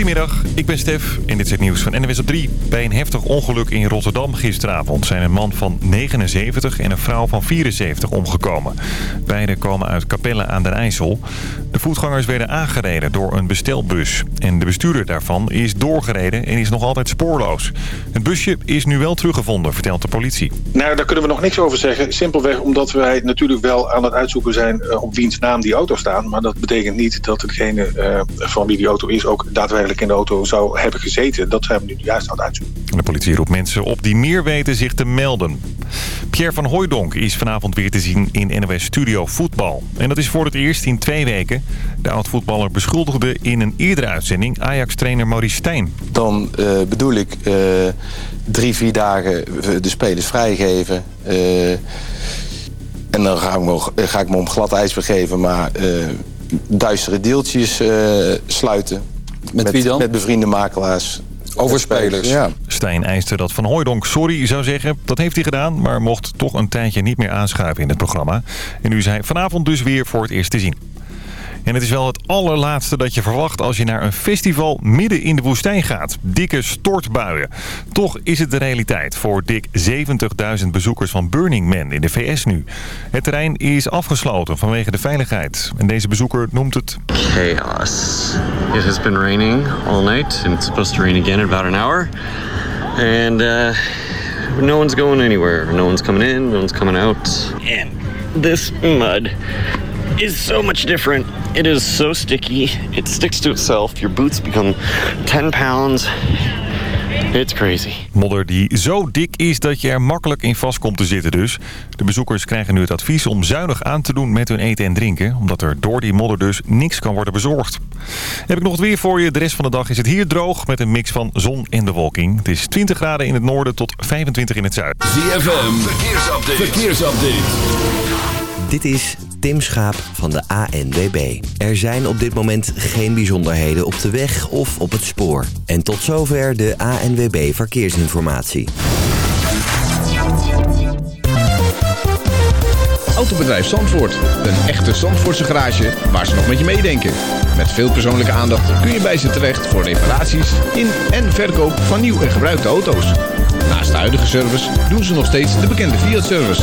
Goedemiddag, ik ben Stef en dit is het nieuws van NWS op 3. Bij een heftig ongeluk in Rotterdam gisteravond zijn een man van 79 en een vrouw van 74 omgekomen. Beiden komen uit Capelle aan den IJssel. Voetgangers werden aangereden door een bestelbus. En de bestuurder daarvan is doorgereden en is nog altijd spoorloos. Het busje is nu wel teruggevonden, vertelt de politie. Nou, daar kunnen we nog niks over zeggen. Simpelweg omdat wij natuurlijk wel aan het uitzoeken zijn eh, op wiens naam die auto staan. Maar dat betekent niet dat degene uh, van wie die auto is ook daadwerkelijk in de auto zou hebben gezeten. Dat zijn we nu juist aan het uitzoeken. De politie roept mensen op die meer weten zich te melden. Pierre van Hooijdonk is vanavond weer te zien in NOS Studio Voetbal. En dat is voor het eerst in twee weken. De oud-voetballer beschuldigde in een eerdere uitzending Ajax-trainer Maurice Stijn. Dan uh, bedoel ik uh, drie, vier dagen de spelers vrijgeven... Uh, en dan ga ik, me, ga ik me om glad ijs begeven, maar duistere deeltjes sluiten. Met, met, wie dan? Met bevriende makelaars. Over spelers. Ja. Stijn eiste dat Van Hooijdonk sorry zou zeggen. Dat heeft hij gedaan, maar mocht toch een tijdje niet meer aanschuiven in het programma. En nu is hij vanavond dus weer voor het eerst te zien. En het is wel het allerlaatste dat je verwacht als je naar een festival midden in de woestijn gaat. Dikke stortbuien. Toch is het de realiteit voor dik 70.000 bezoekers van Burning Man in de VS nu. Het terrein is afgesloten vanwege de veiligheid. En deze bezoeker noemt het... Chaos. It has been raining all night and it's supposed to rain again in about an hour. And uh, no one's going anywhere. No one's coming in, no one's coming out. And this mud is so much different. It is so sticky. It sticks to itself. Your boots become 10 pounds. It's crazy. Modder die zo dik is dat je er makkelijk in vast komt te zitten dus. De bezoekers krijgen nu het advies om zuinig aan te doen met hun eten en drinken. Omdat er door die modder dus niks kan worden bezorgd. Heb ik nog het weer voor je. De rest van de dag is het hier droog met een mix van zon en bewolking. Het is 20 graden in het noorden tot 25 in het zuiden. ZFM, verkeersupdate. verkeersupdate. Dit is Tim Schaap van de ANWB. Er zijn op dit moment geen bijzonderheden op de weg of op het spoor. En tot zover de ANWB Verkeersinformatie. Autobedrijf Zandvoort. Een echte Zandvoortse garage waar ze nog met je meedenken. Met veel persoonlijke aandacht kun je bij ze terecht voor reparaties in en verkoop van nieuw en gebruikte auto's. Naast de huidige service doen ze nog steeds de bekende Fiat-service.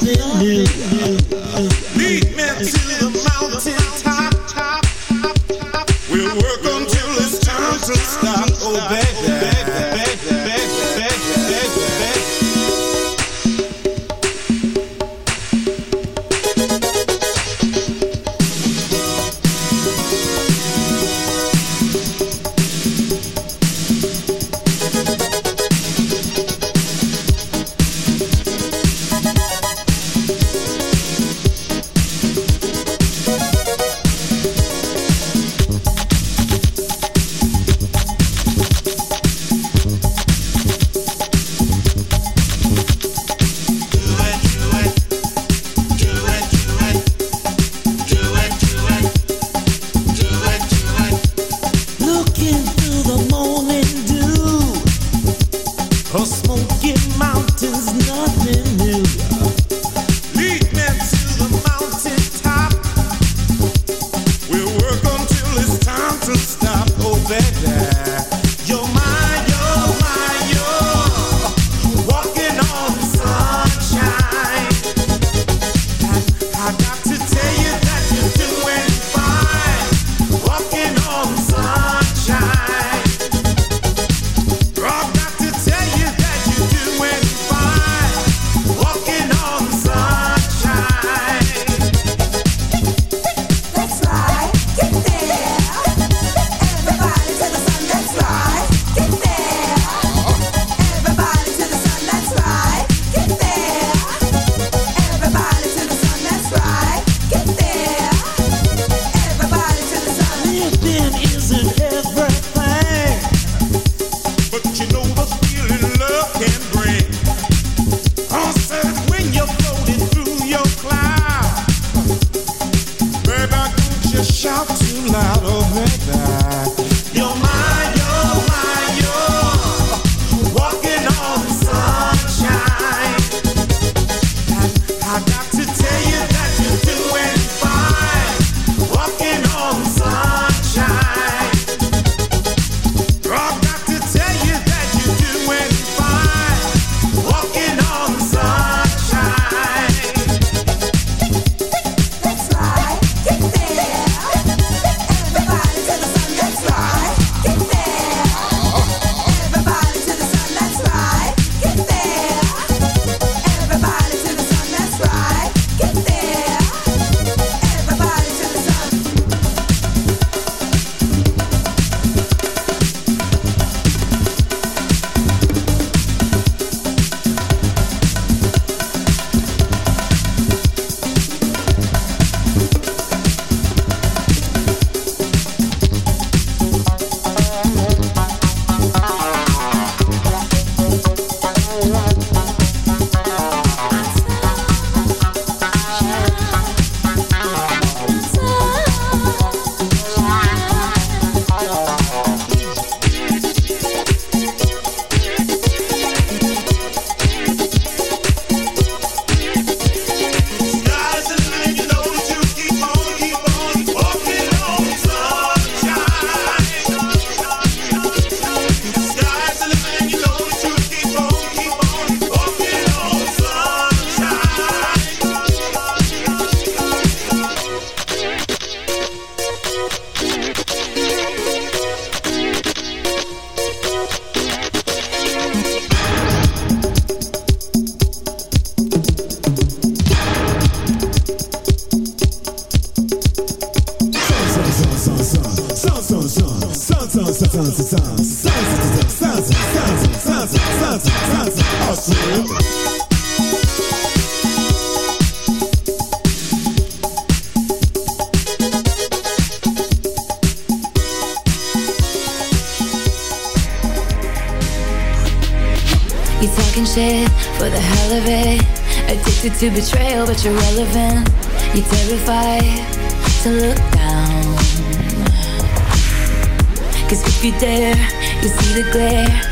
Yeah, new. Addicted to betrayal, but you're relevant. You're terrified to look down. Cause if you dare, you see the glare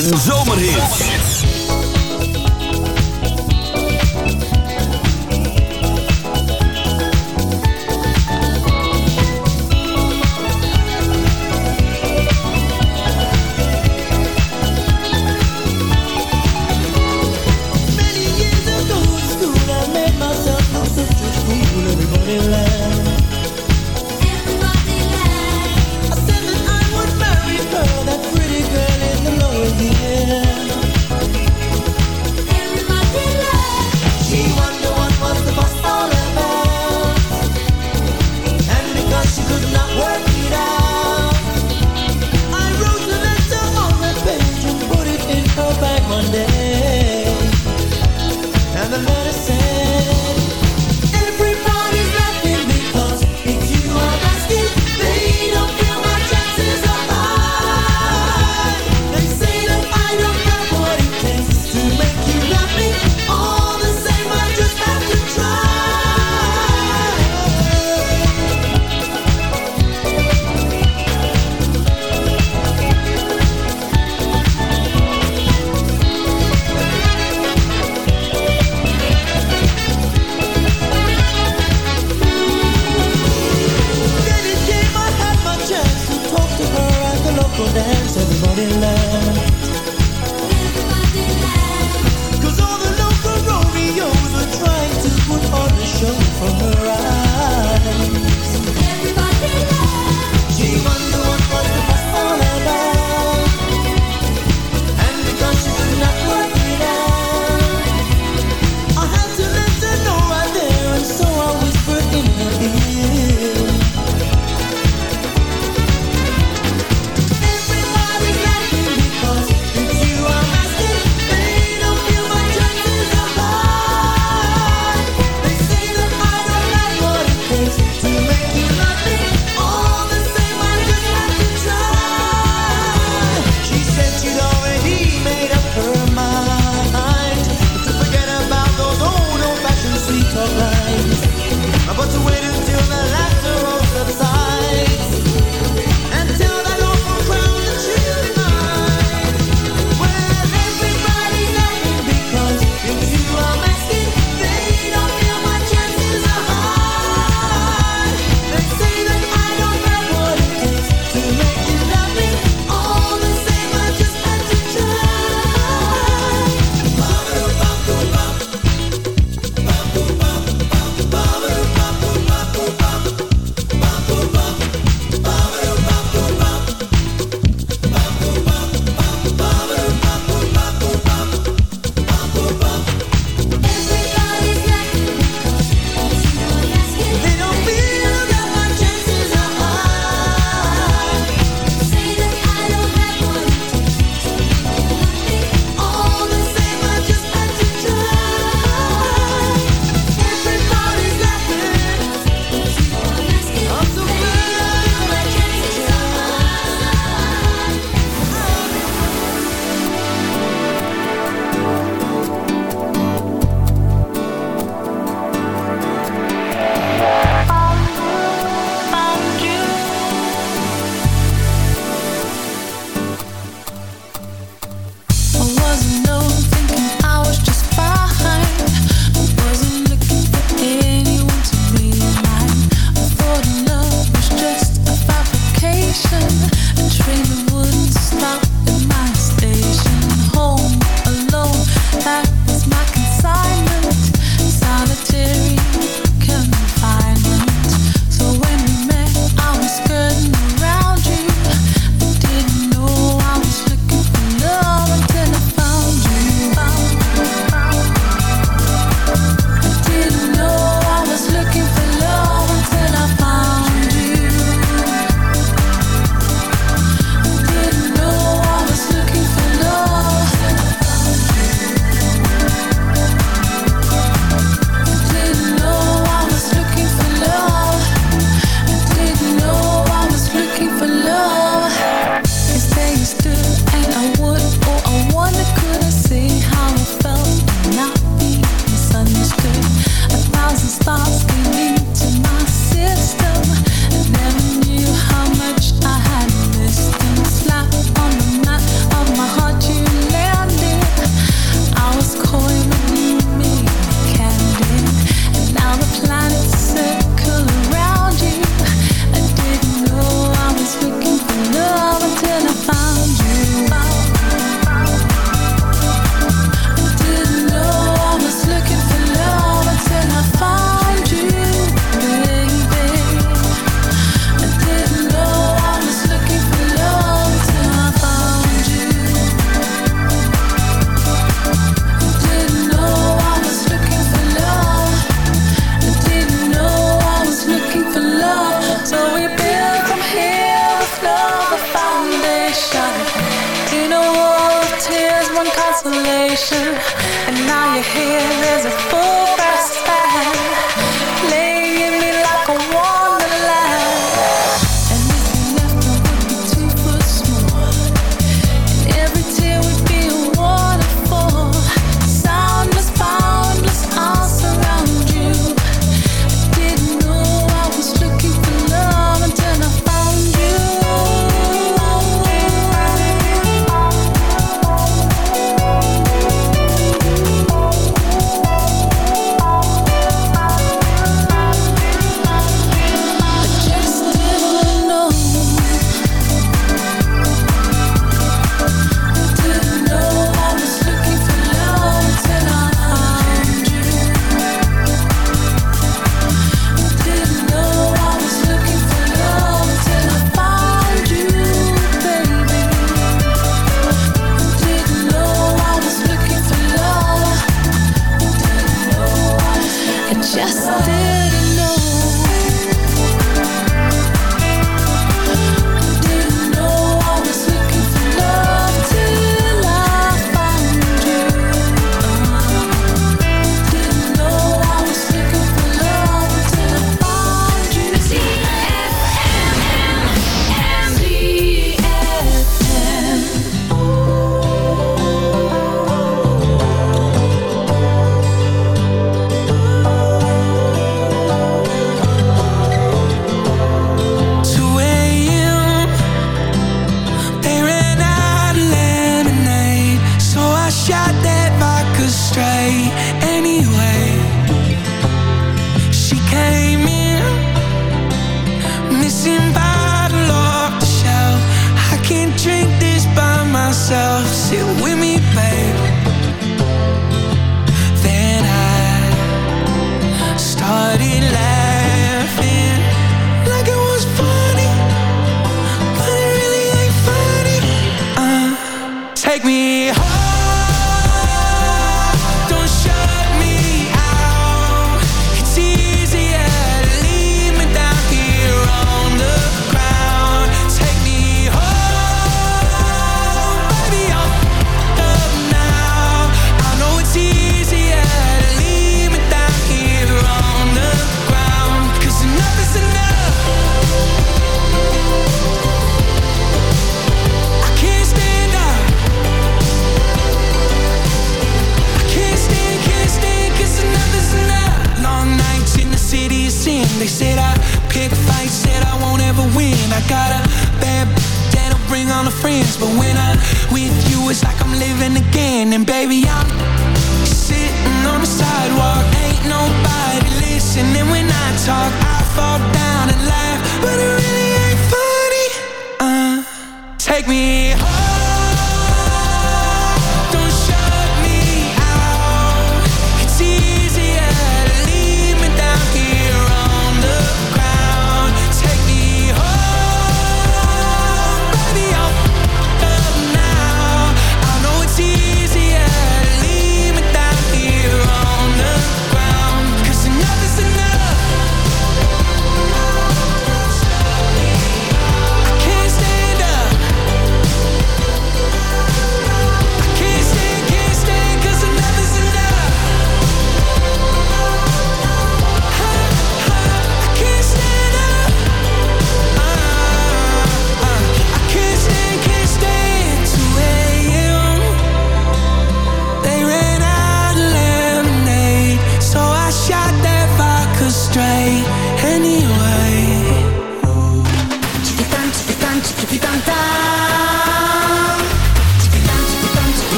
And zo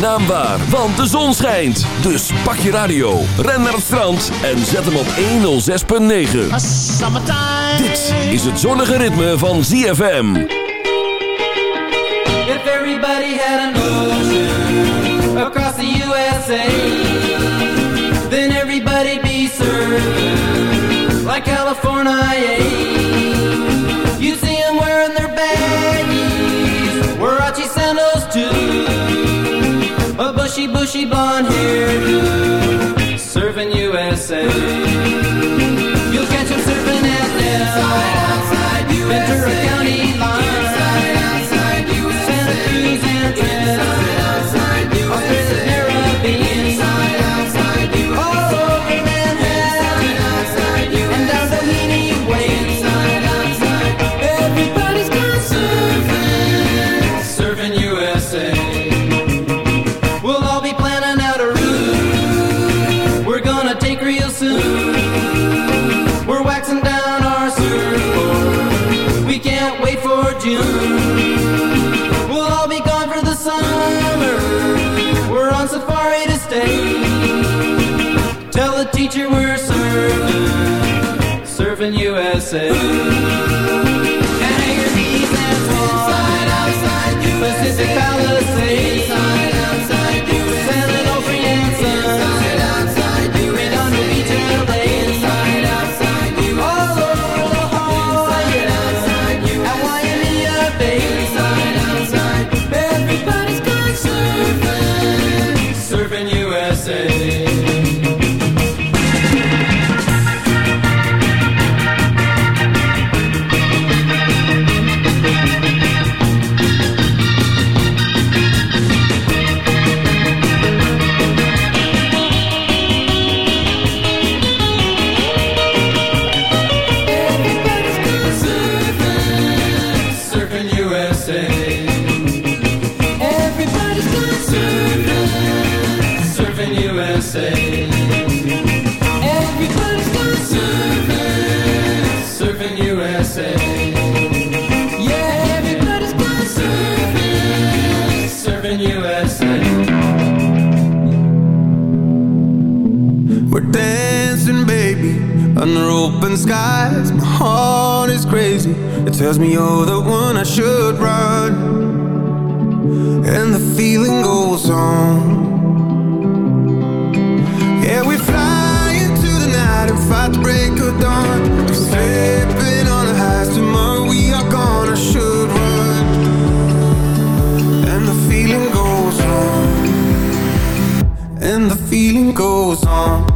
naam waar, want de zon schijnt. Dus pak je radio, ren naar het strand en zet hem op 106.9. Dit is het zonnige ritme van ZFM. If everybody had an ocean across the USA, then everybody'd be served like California. said Pacific Palace. We're dancing, baby, under open skies. My heart is crazy. It tells me you're the one I should run. And the feeling goes on. Yeah, we fly into the night and fight the break of dawn. goes on.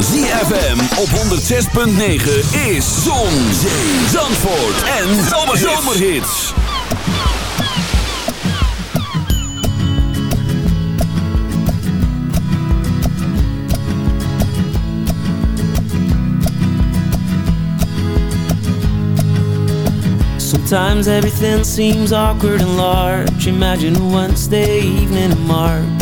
ZFM op 106.9 is Zon, Zee, Zandvoort en Zomerhits. Sometimes everything seems awkward and large. Imagine Wednesday evening in March.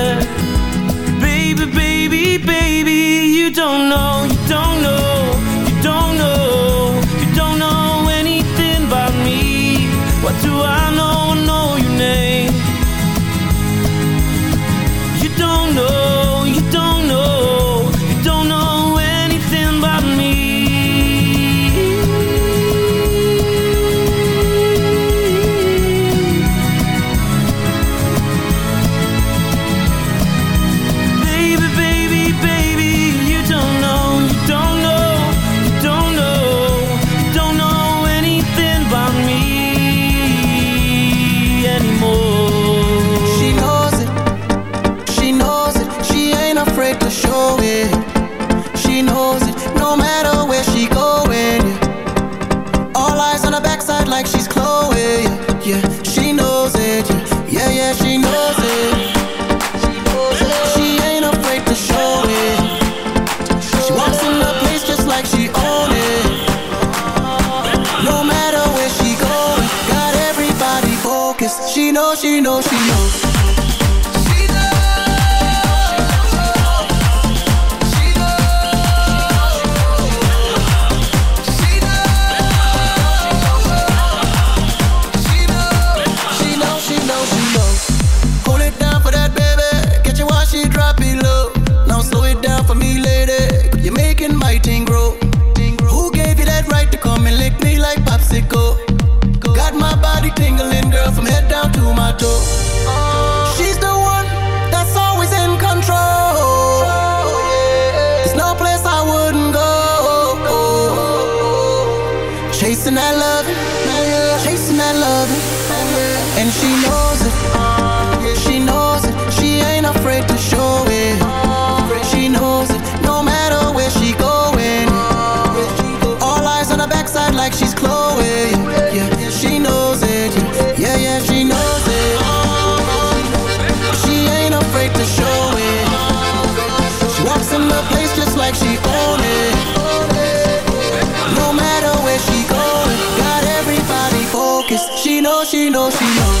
si no, si no.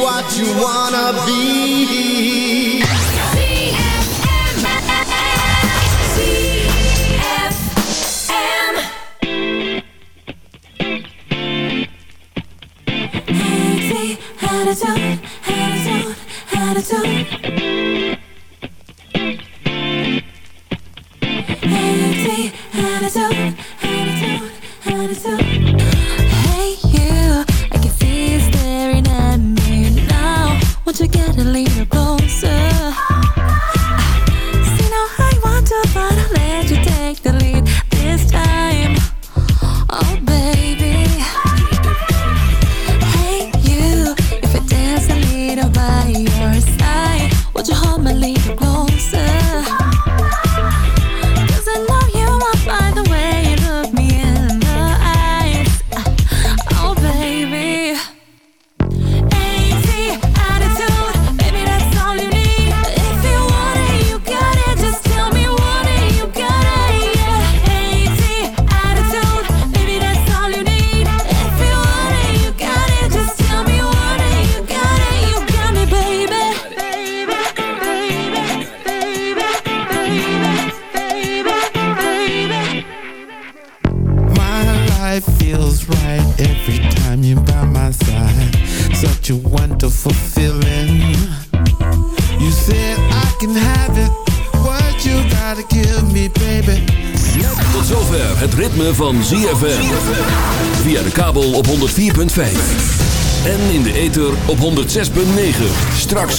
what you wanna be. Attitude, attitude, attitude